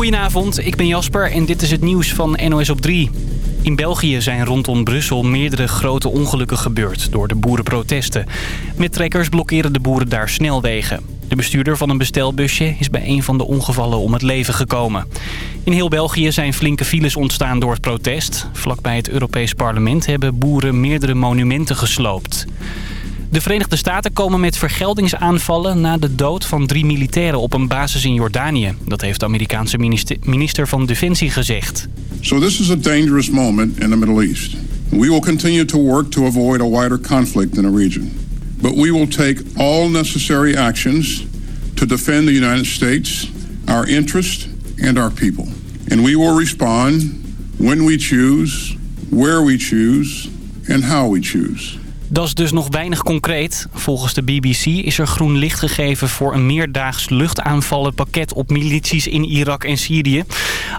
Goedenavond, ik ben Jasper en dit is het nieuws van NOS op 3. In België zijn rondom Brussel meerdere grote ongelukken gebeurd door de boerenprotesten. Met trekkers blokkeren de boeren daar snelwegen. De bestuurder van een bestelbusje is bij een van de ongevallen om het leven gekomen. In heel België zijn flinke files ontstaan door het protest. Vlakbij het Europees Parlement hebben boeren meerdere monumenten gesloopt. De Verenigde Staten komen met vergeldingsaanvallen na de dood van drie militairen op een basis in Jordanië. Dat heeft de Amerikaanse minister, van Defensie gezegd. So this is a dangerous moment in the Middle East. We will continue to work to avoid a wider conflict in the region. But we will take all necessary actions to defend the United States, our interest and our people. And we will respond when we choose, where we choose and how we choose. Dat is dus nog weinig concreet. Volgens de BBC is er groen licht gegeven voor een meerdaags luchtaanvallenpakket op milities in Irak en Syrië.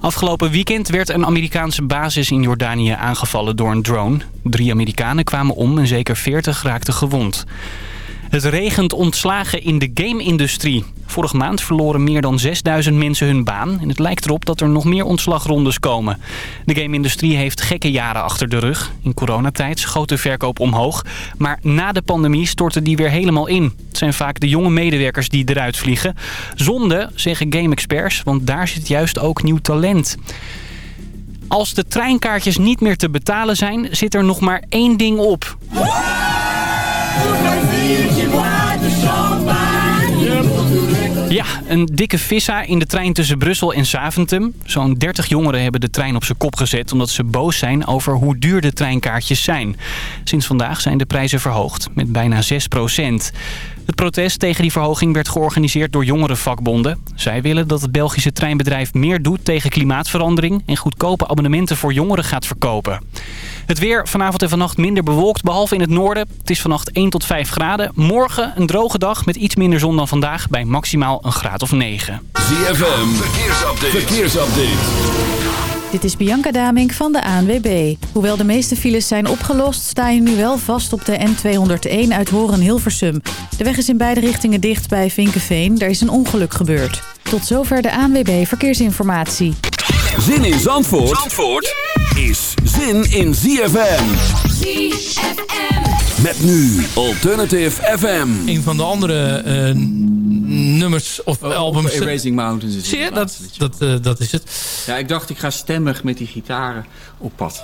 Afgelopen weekend werd een Amerikaanse basis in Jordanië aangevallen door een drone. Drie Amerikanen kwamen om en zeker 40 raakten gewond. Het regent ontslagen in de game-industrie. Vorige maand verloren meer dan 6000 mensen hun baan. En het lijkt erop dat er nog meer ontslagrondes komen. De game-industrie heeft gekke jaren achter de rug. In coronatijd schoot de verkoop omhoog. Maar na de pandemie stortte die weer helemaal in. Het zijn vaak de jonge medewerkers die eruit vliegen. Zonde, zeggen game-experts, want daar zit juist ook nieuw talent. Als de treinkaartjes niet meer te betalen zijn, zit er nog maar één ding op. Ja, een dikke vissa in de trein tussen Brussel en Zaventem. Zo'n 30 jongeren hebben de trein op zijn kop gezet... omdat ze boos zijn over hoe duur de treinkaartjes zijn. Sinds vandaag zijn de prijzen verhoogd met bijna 6 procent. Het protest tegen die verhoging werd georganiseerd door jongerenvakbonden. Zij willen dat het Belgische treinbedrijf meer doet tegen klimaatverandering... en goedkope abonnementen voor jongeren gaat verkopen. Het weer vanavond en vannacht minder bewolkt, behalve in het noorden. Het is vannacht 1 tot 5 graden. Morgen een droge dag met iets minder zon dan vandaag bij maximaal een graad of 9. ZFM, verkeersupdate. verkeersupdate. Dit is Bianca Damink van de ANWB. Hoewel de meeste files zijn opgelost, sta je nu wel vast op de N201 uit Horen-Hilversum. De weg is in beide richtingen dicht bij Vinkenveen. Daar is een ongeluk gebeurd. Tot zover de ANWB Verkeersinformatie. Zin in Zandvoort, Zandvoort is zin in ZFM. ZFM. Met nu Alternative FM. Een van de andere uh, nummers of oh, albums. Erasing Mountains is Zie je, dat, dat, uh, dat is het. Ja, ik dacht ik ga stemmig met die gitaren op pad.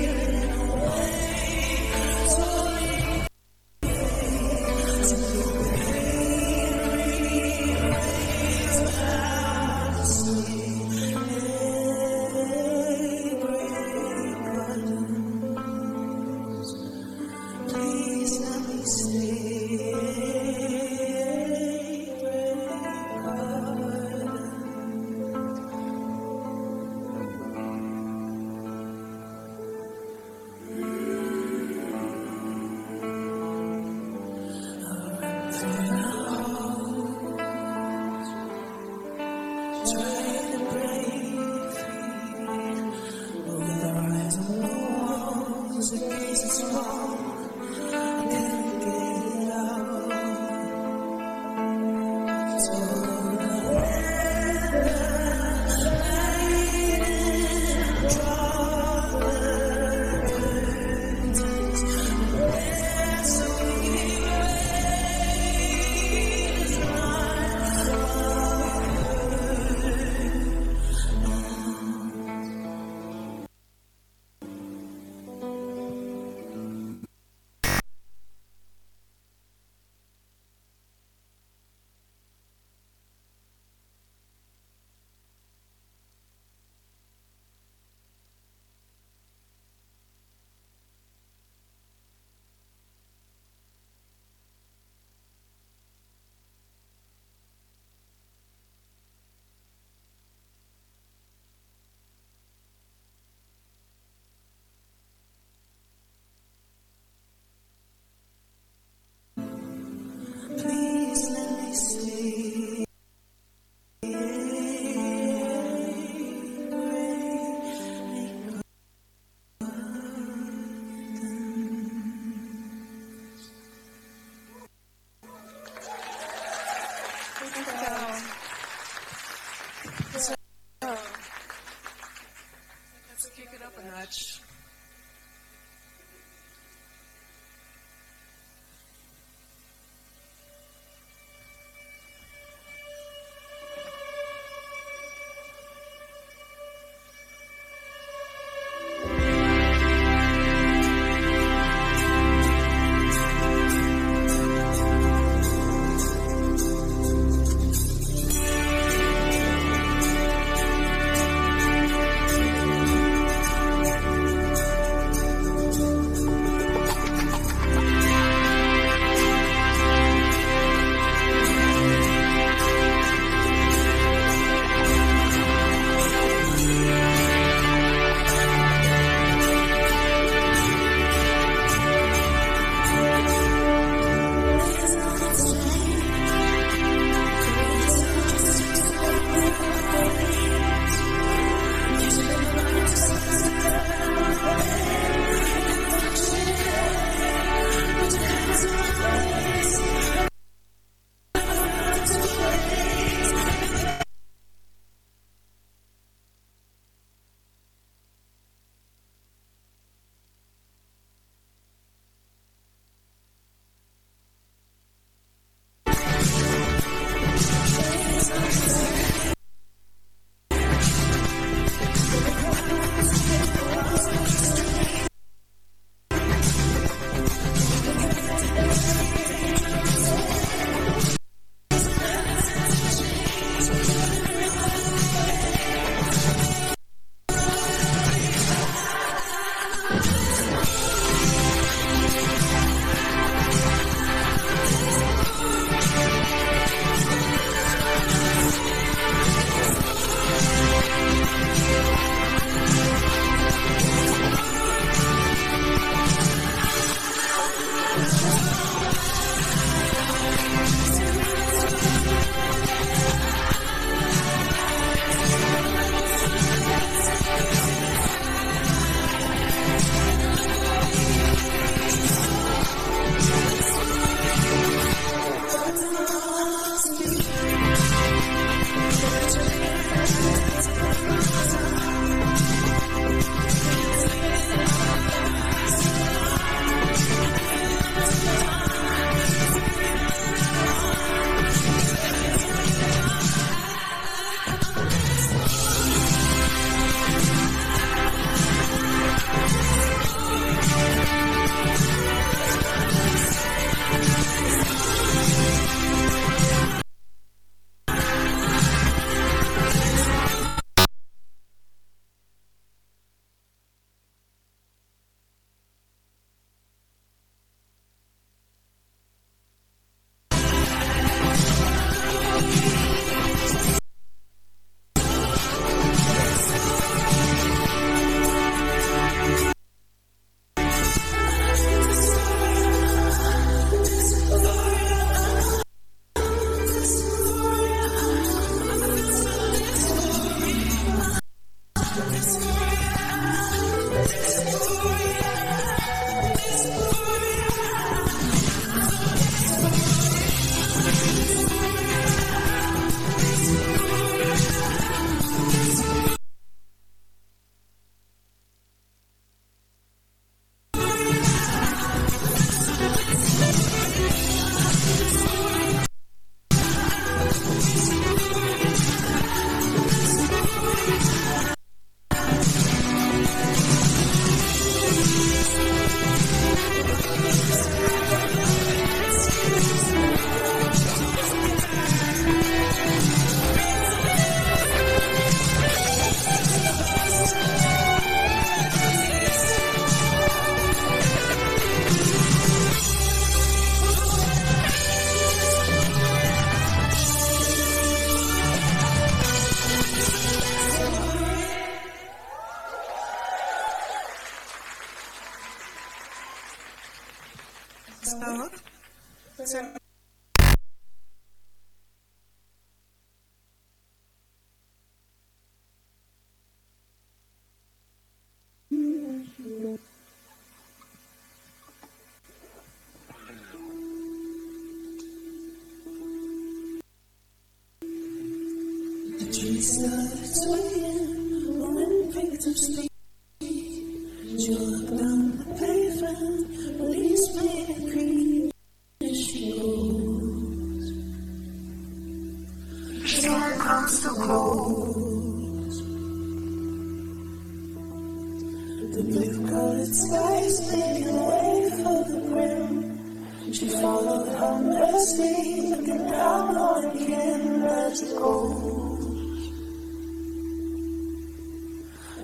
The blue coated sky speeding away for the grim. She followed humdresty, looking down on him as gold.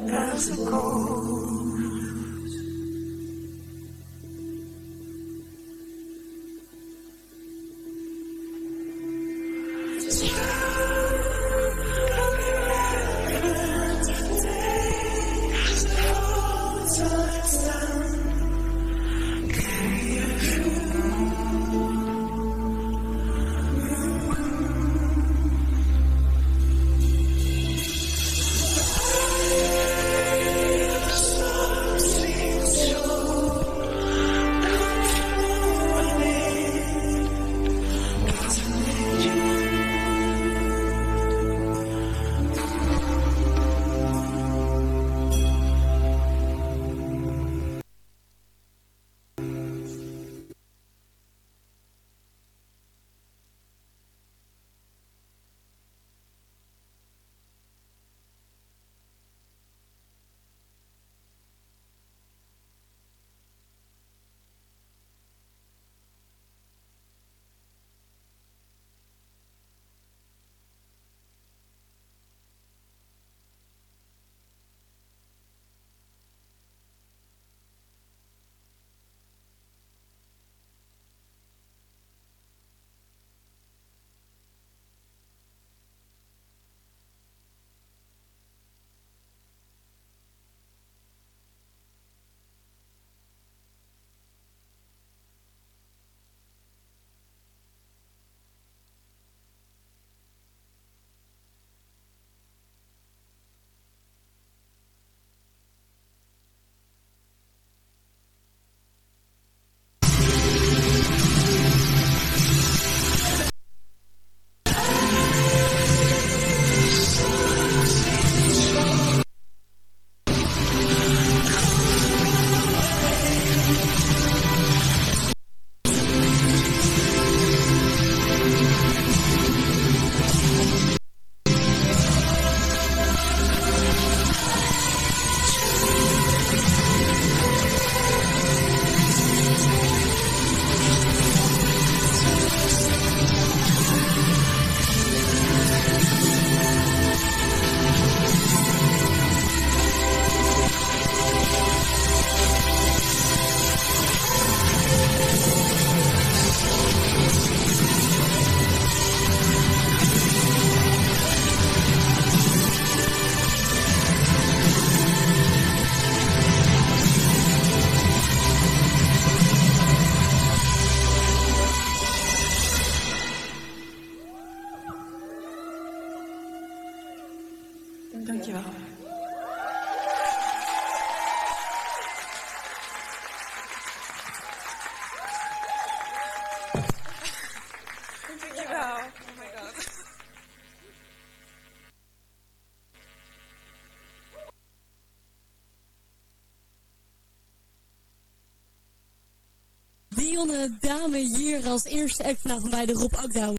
As gold. Dame hier als eerste act vanavond bij de Rob Akda.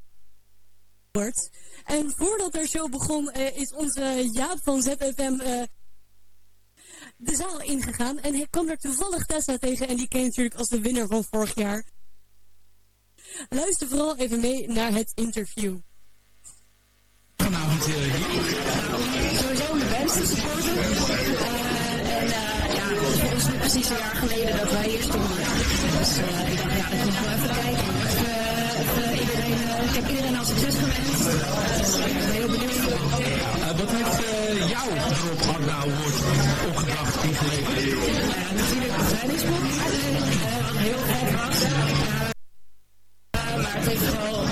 En voordat de show begon eh, is onze Jaap van ZFM eh, de zaal ingegaan. En hij kwam er toevallig Tessa tegen en die ken natuurlijk als de winnaar van vorig jaar. Luister vooral even mee naar het interview. Vanavond uh, Sowieso de beste supporter. Uh, en uh, ja, het nu precies een jaar geleden dat wij hier stonden. Dus ik dacht, ja, dat moet ik wel even kijken. Even, even iedereen, ik heb iedereen al succes gewenst. ik ben heel benieuwd. wat heeft jouw Rob Agda wordt opgebracht in gelegenheid? Ja, natuurlijk de bevrijdingsboek. wat heel vet was. maar het heeft vooral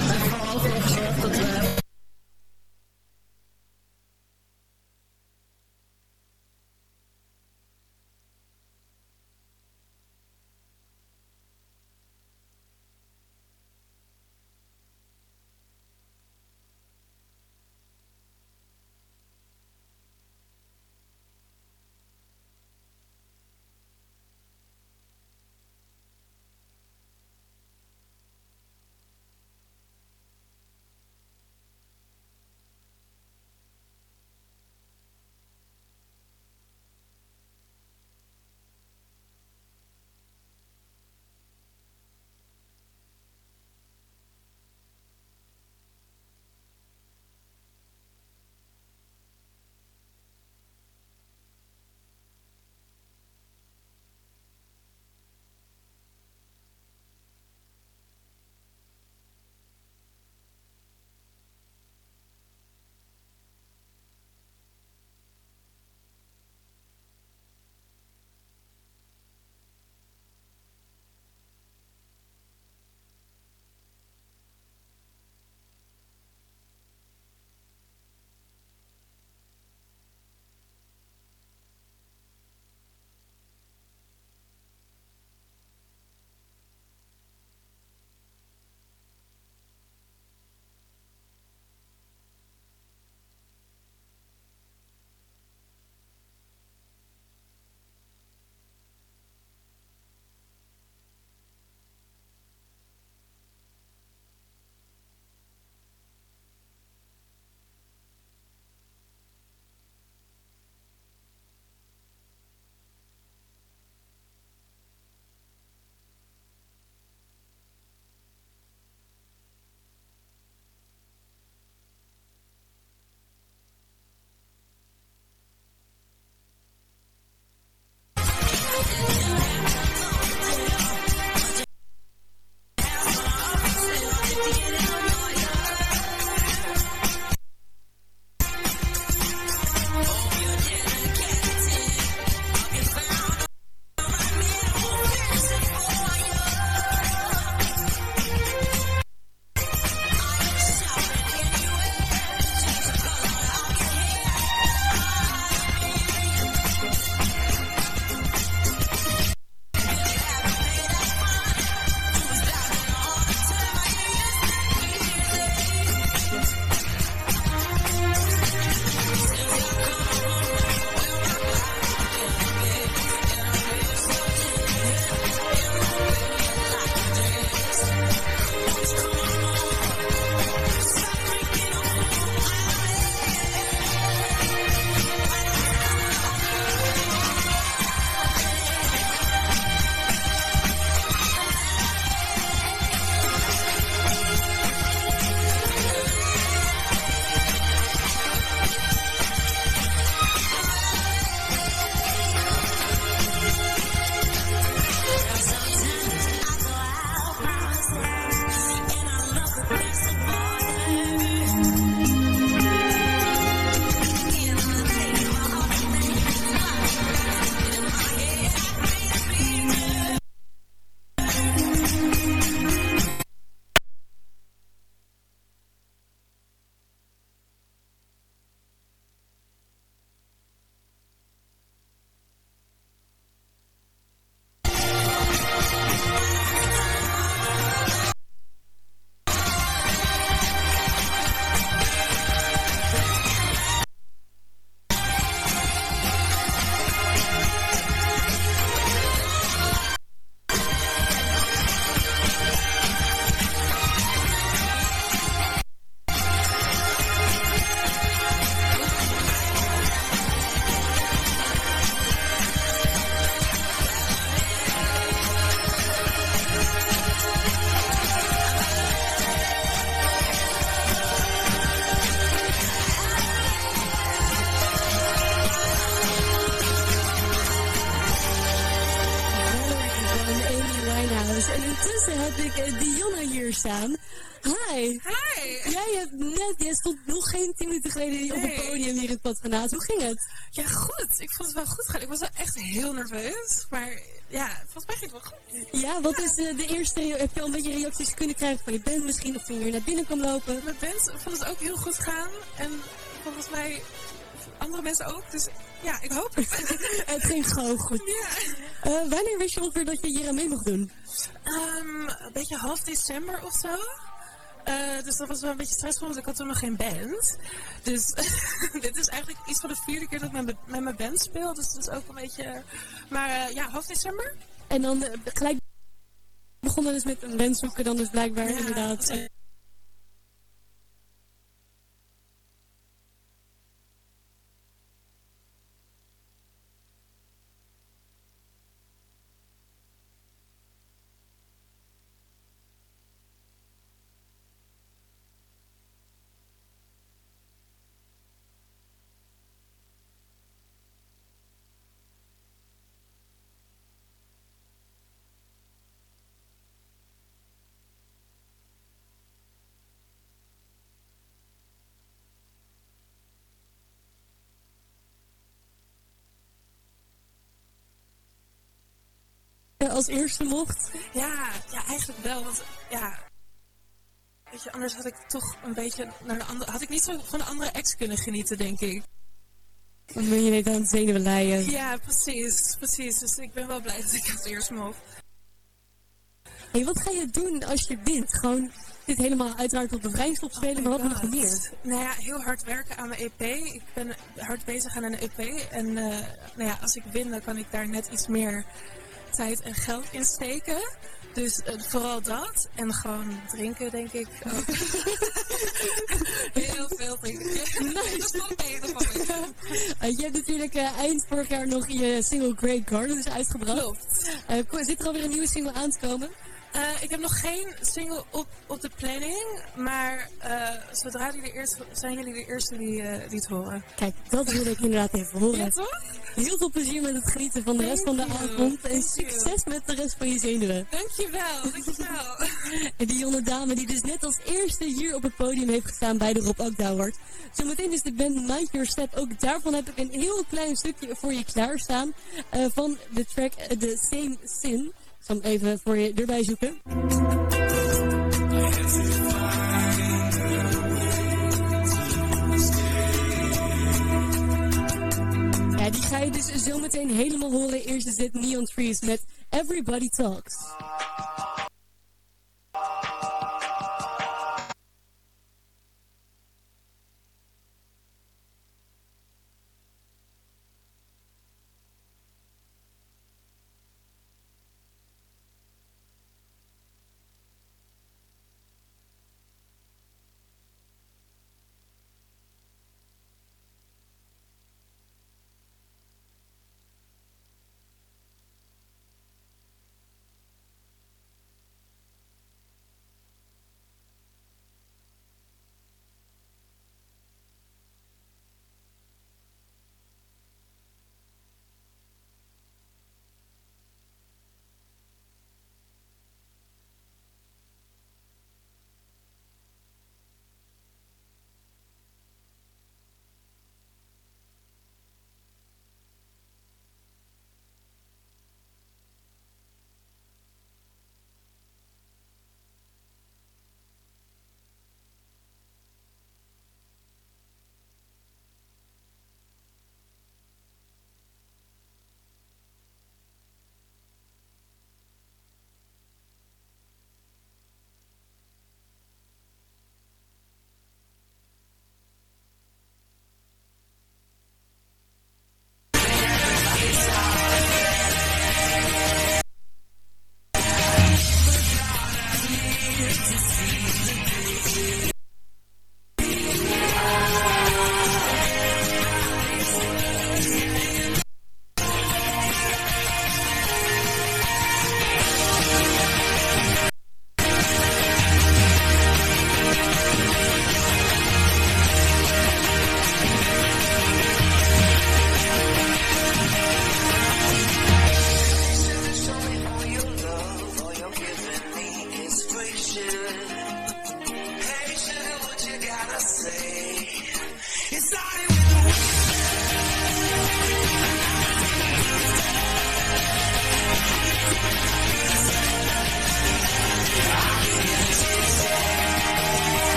Hoe ging het? Ja, goed. Ik vond het wel goed gaan. Ik was wel echt heel nerveus. Maar ja, volgens mij ging het wel goed. Ja, wat ja. is uh, de eerste, heb je al een beetje reacties kunnen krijgen van je band misschien? Of toen je naar binnen kwam lopen? Mijn band vond het ook heel goed gaan. En volgens mij andere mensen ook. Dus ja, ik hoop het. het ging gewoon goed. Ja. Uh, wanneer wist je ongeveer dat je hier aan mee mocht doen? Um, een beetje half december of zo. Uh, dus dat was wel een beetje stressvol, want ik had toen nog geen band. Dus dit is eigenlijk iets van de vierde keer dat ik met, met mijn band speel. Dus dat is ook een beetje... Maar uh, ja, half december. En dan uh, gelijk begonnen dus met een band zoeken dan dus blijkbaar ja, inderdaad. Als eerste mocht? Ja, ja, eigenlijk wel. Want ja, weet je, anders had ik toch een beetje naar de andere, had ik niet zo van de andere ex kunnen genieten, denk ik. Dan ben je net aan het zenuwen leien. Ja, precies, precies. Dus ik ben wel blij dat ik als eerst mocht. Hey, wat ga je doen als je wint? Gewoon dit helemaal uiteraard op de vrijstop spelen, oh maar wat nog meer? Nou ja, heel hard werken aan mijn EP. Ik ben hard bezig aan een EP. En uh, nou ja, als ik win, dan kan ik daar net iets meer tijd en geld insteken. Dus uh, vooral dat. En gewoon drinken, denk ik. Heel veel drinken. Nice. Dat valt mee, dat valt mee. Uh, je hebt natuurlijk uh, eind vorig jaar nog je single Great Garden uitgebracht. Klopt. zit er alweer een nieuwe single aan te komen? Uh, ik heb nog geen single op, op de planning, maar uh, zodra die de eerste, zijn jullie de eerste die, uh, die het horen. Kijk, dat wil ik inderdaad even horen. Ja, toch? Heel veel plezier met het genieten van de Thank rest van de avond. En succes met de rest van je zenuwen. Dankjewel, dankjewel. en die jonge dame die dus net als eerste hier op het podium heeft gestaan bij de Rob Akda Award. Zometeen is de band Mind Your Step. Ook daarvan heb ik een heel klein stukje voor je klaarstaan. van de track The Same Sin. Zal hem even voor je erbij zoeken. Ja, die ga je dus zometeen helemaal horen. Eerst is dit Neon Trees met Everybody Talks.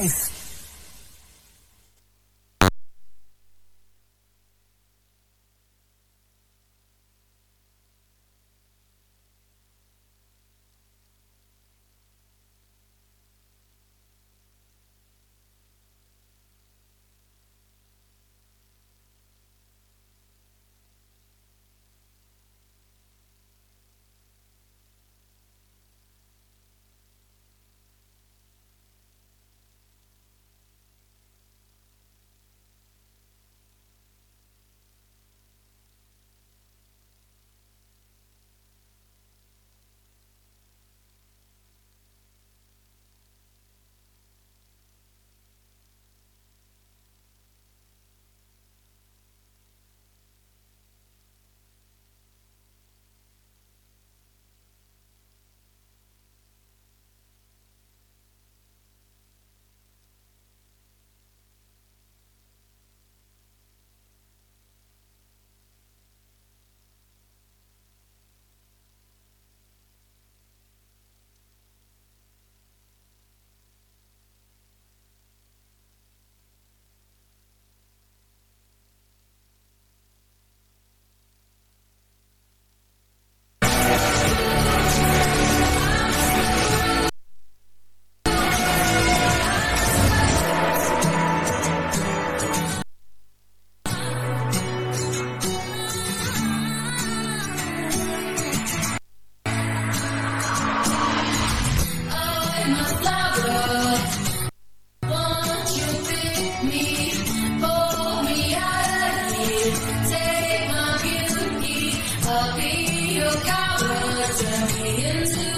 life. 105.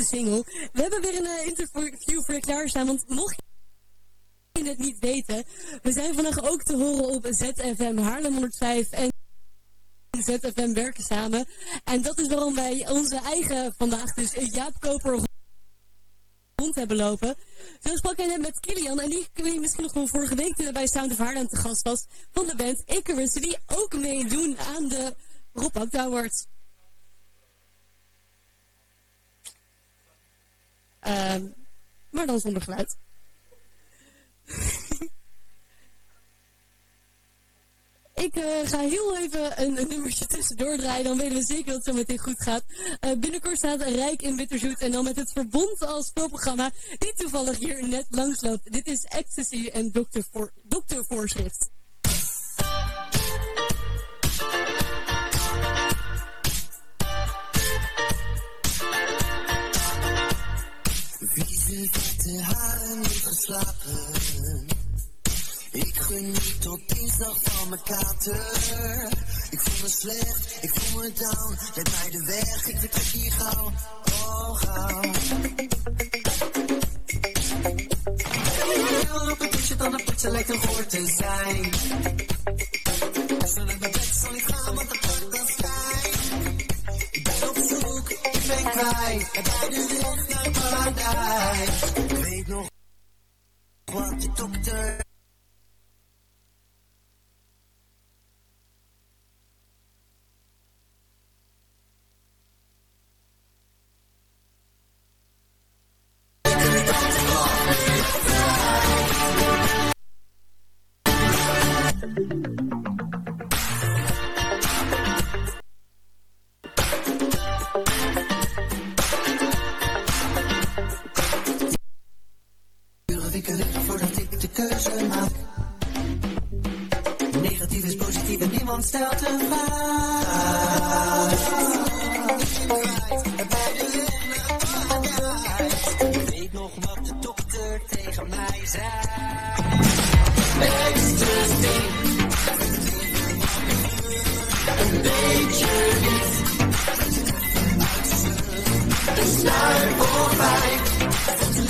De single. We hebben weer een uh, interview voor je klaarstaan, want mocht je het niet weten, we zijn vandaag ook te horen op ZFM Haarlem 105 en ZFM werken samen. En dat is waarom wij onze eigen vandaag dus Jaap Koper rond hebben lopen. Zo sprak hij net met Kilian en die kun je misschien nog van vorige week toen bij Sound of Haarlem te gast was van de band Icarus, die ook meedoen aan de Rob Awards. Uh, maar dan zonder geluid. Ik uh, ga heel even een, nummertje tussendoor draaien. Dan weten we zeker dat het zo meteen goed gaat. Uh, binnenkort staat Rijk in Bitterzoet. En dan met het Verbond als speelprogramma. Die toevallig hier net langsloopt. Dit is Ecstasy en Dokter, voor, Voorschrift. Witte haren niet geslapen. Ik geniet tot dinsdag van mijn kater. Ik voel me slecht, ik voel me down. Let mij de weg, ik vertrek hier gauw. Oh, gauw. Ik op een pitje dan een potje lijkt een te zijn. Zullen de bed zal niet gaan, want de park en kwijt. En beide links naar paradijs. Ik weet nog wat de dokter... Thank you. ik voordat ik de keuze maak. Negatief is positief en niemand stelt een vraag. Ik weet nog wat de dokter tegen mij zei. Een beetje lief. Een snuif of vijf.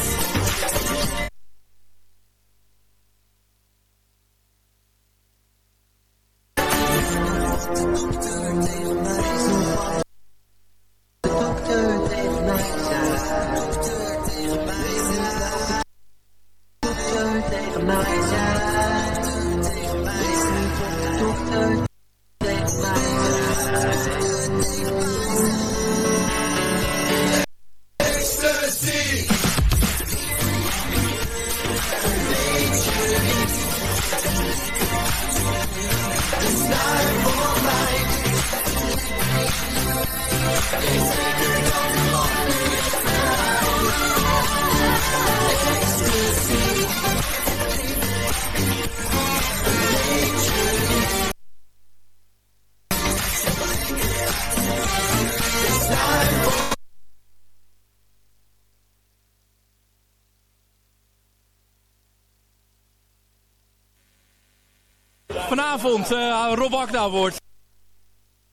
Vanavond uh, Rob Akda wordt.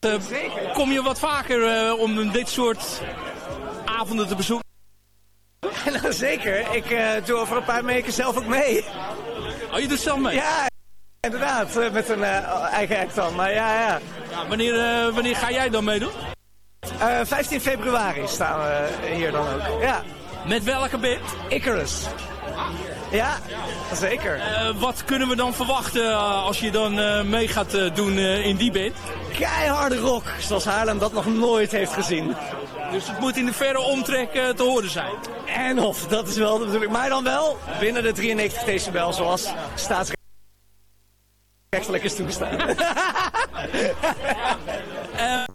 Uh, kom je wat vaker uh, om dit soort avonden te bezoeken? Nou, zeker. Ik doe over een paar weken zelf ook mee. Oh, je doet zelf mee? Ja, inderdaad. met een eigen act dan. Maar ja, ja. ja wanneer, wanneer ga jij dan meedoen? 15 februari staan we hier dan ook. Ja. Met welke band? Icarus. Ja, zeker. Uh, wat kunnen we dan verwachten uh, als je dan uh, mee gaat doen in die band? Keiharde rock, zoals Haarlem dat nog nooit heeft gezien. Dus het moet in de verre omtrek te horen zijn. En of, dat is wel de bedoeling. Maar dan wel binnen de 93 decibel, zoals staatsrechtelijk is toegestaan.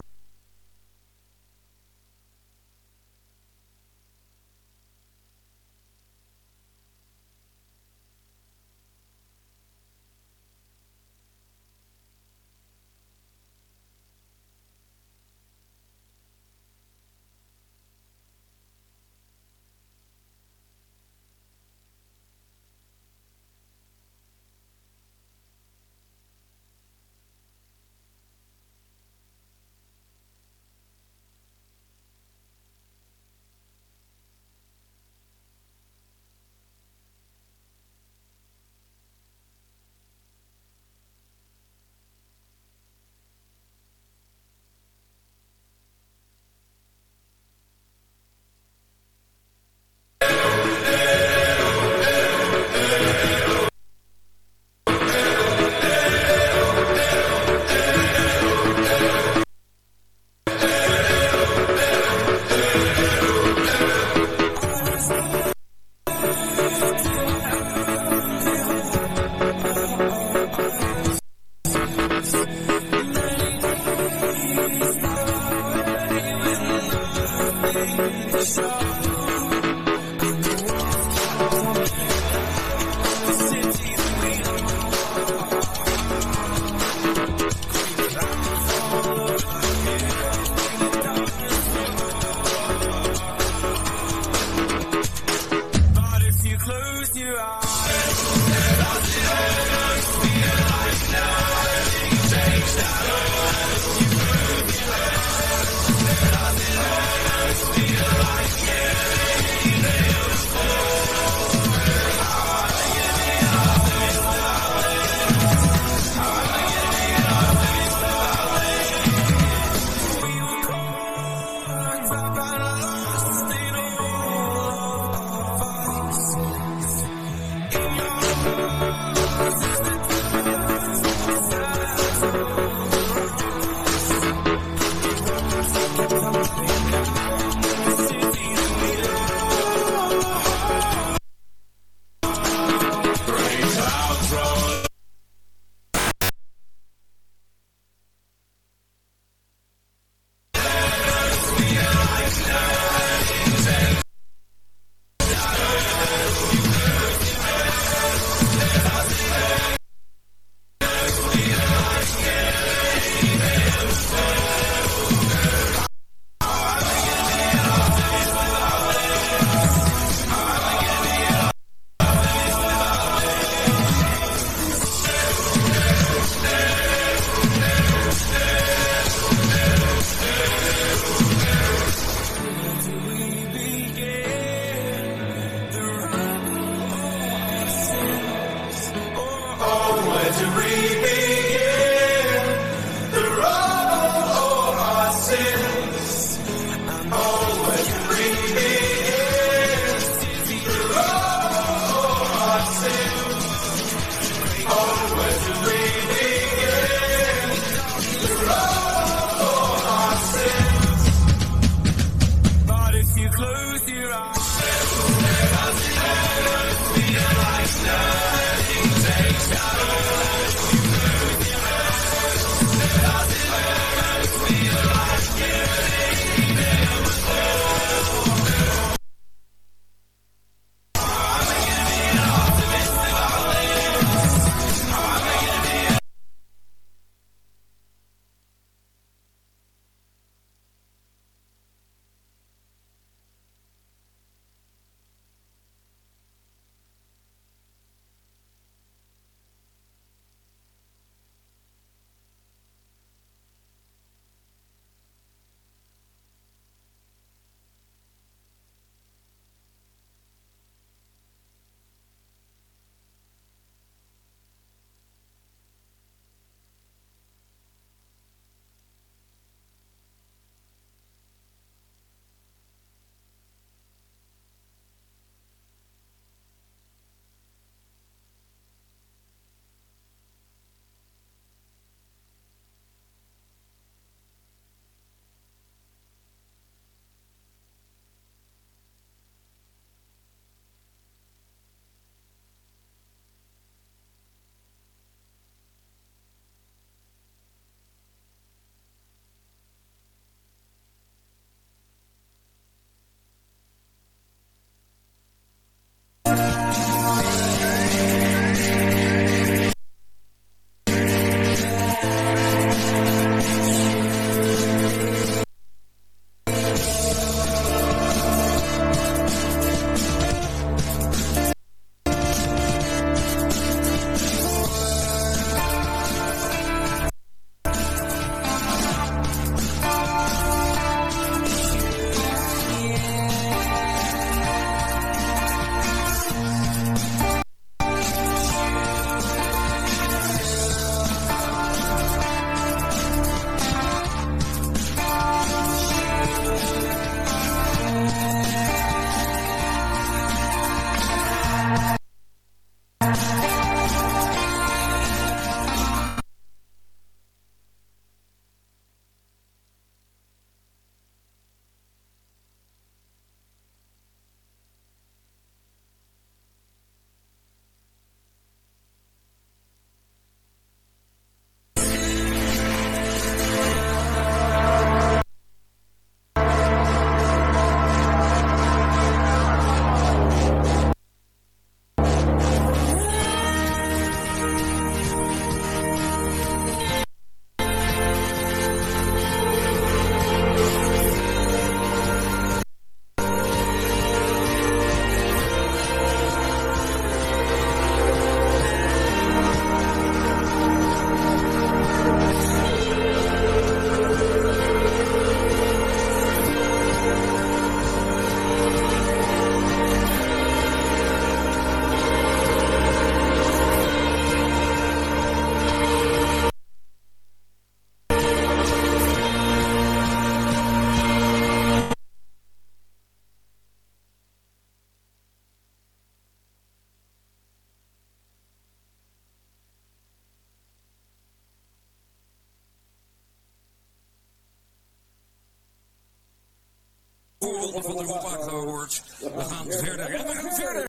ronde van Agda Awards. We gaan verder en we gaan verder.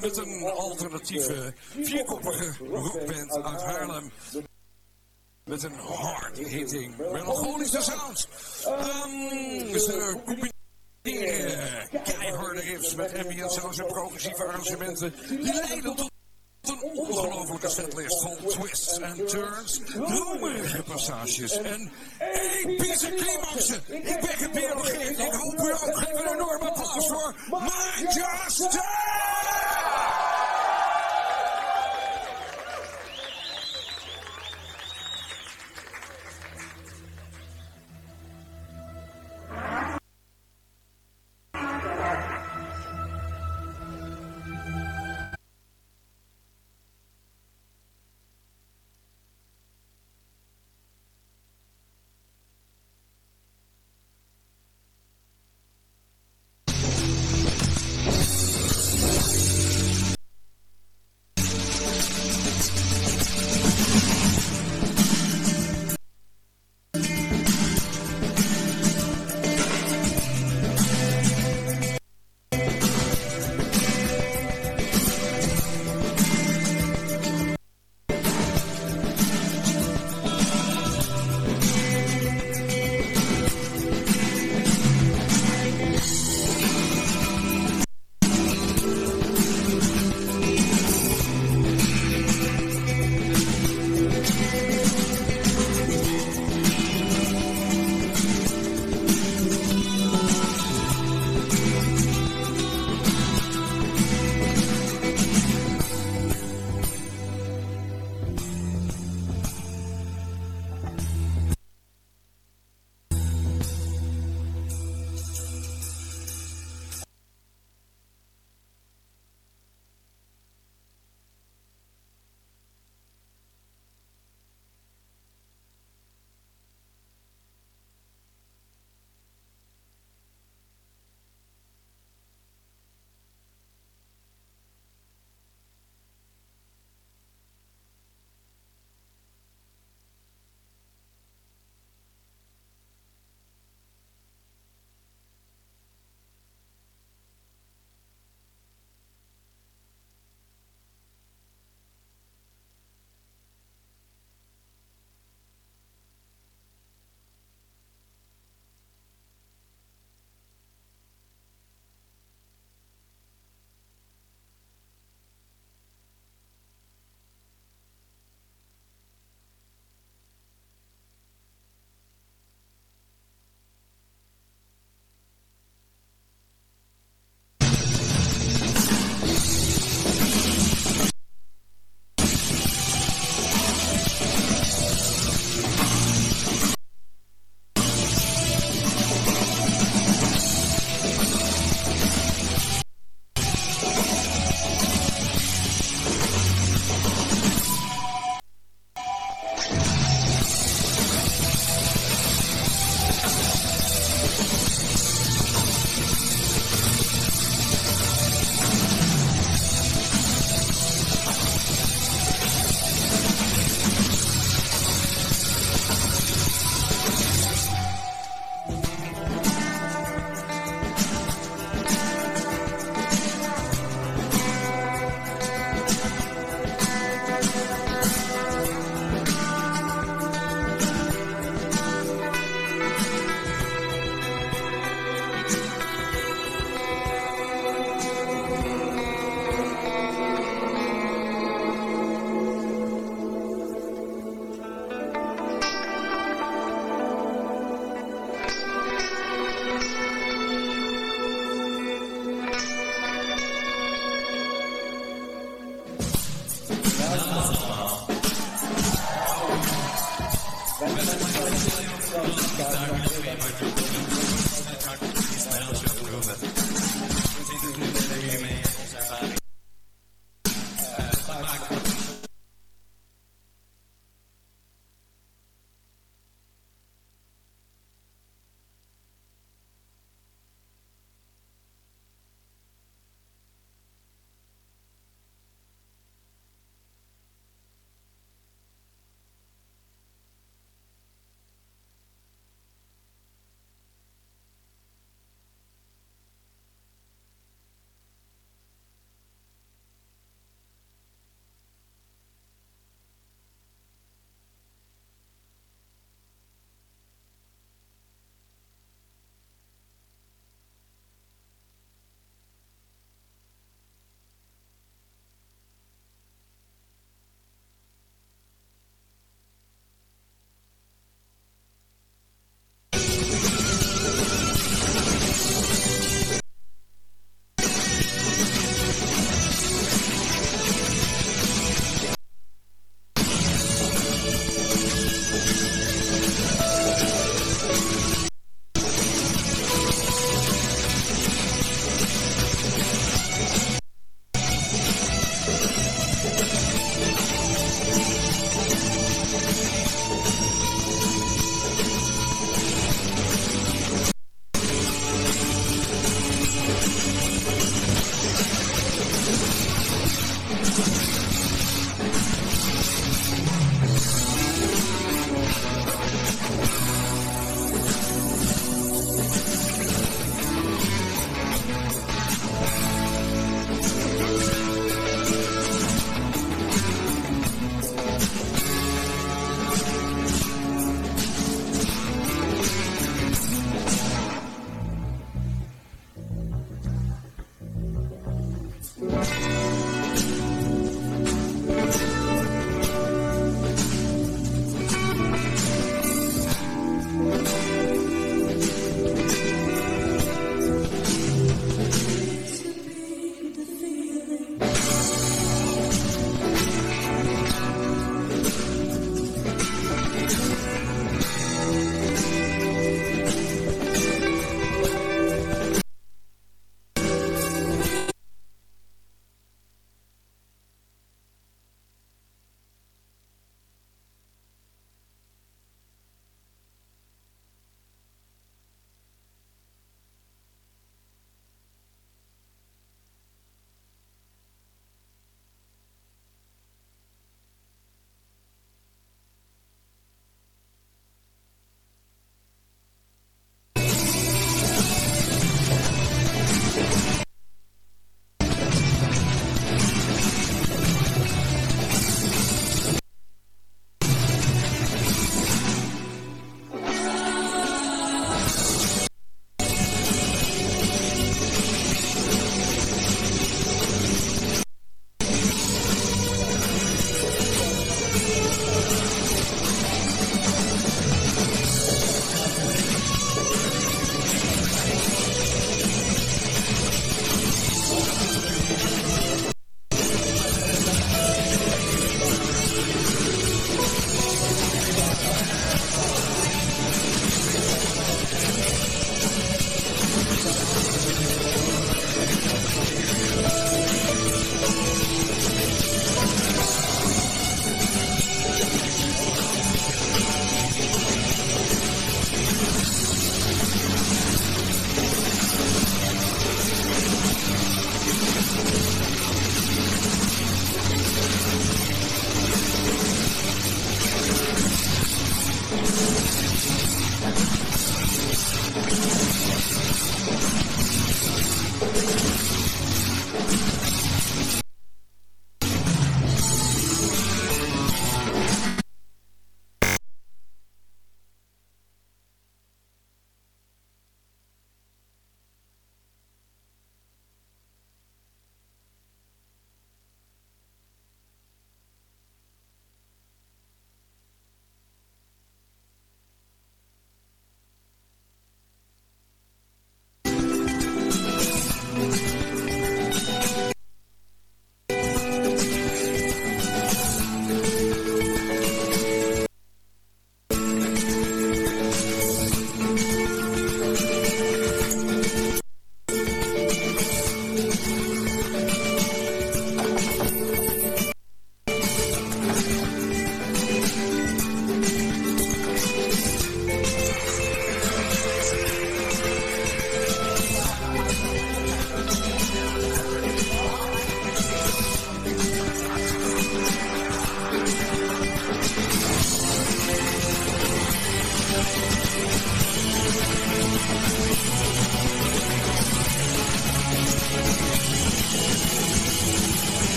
Met een alternatieve vierkoppige rockband uit Haarlem. Met een hard-hitting melancholische sound. Um, ze combineren keiharde riffs met ambient sounds en progressieve arrangementen. Die leiden tot ongelofelijke setlist vol twists en turns, dromerige passages en epische climaxen. Ik ben gebiologeerd. Ik hoop u ook. Geef een enorm applaus voor My Just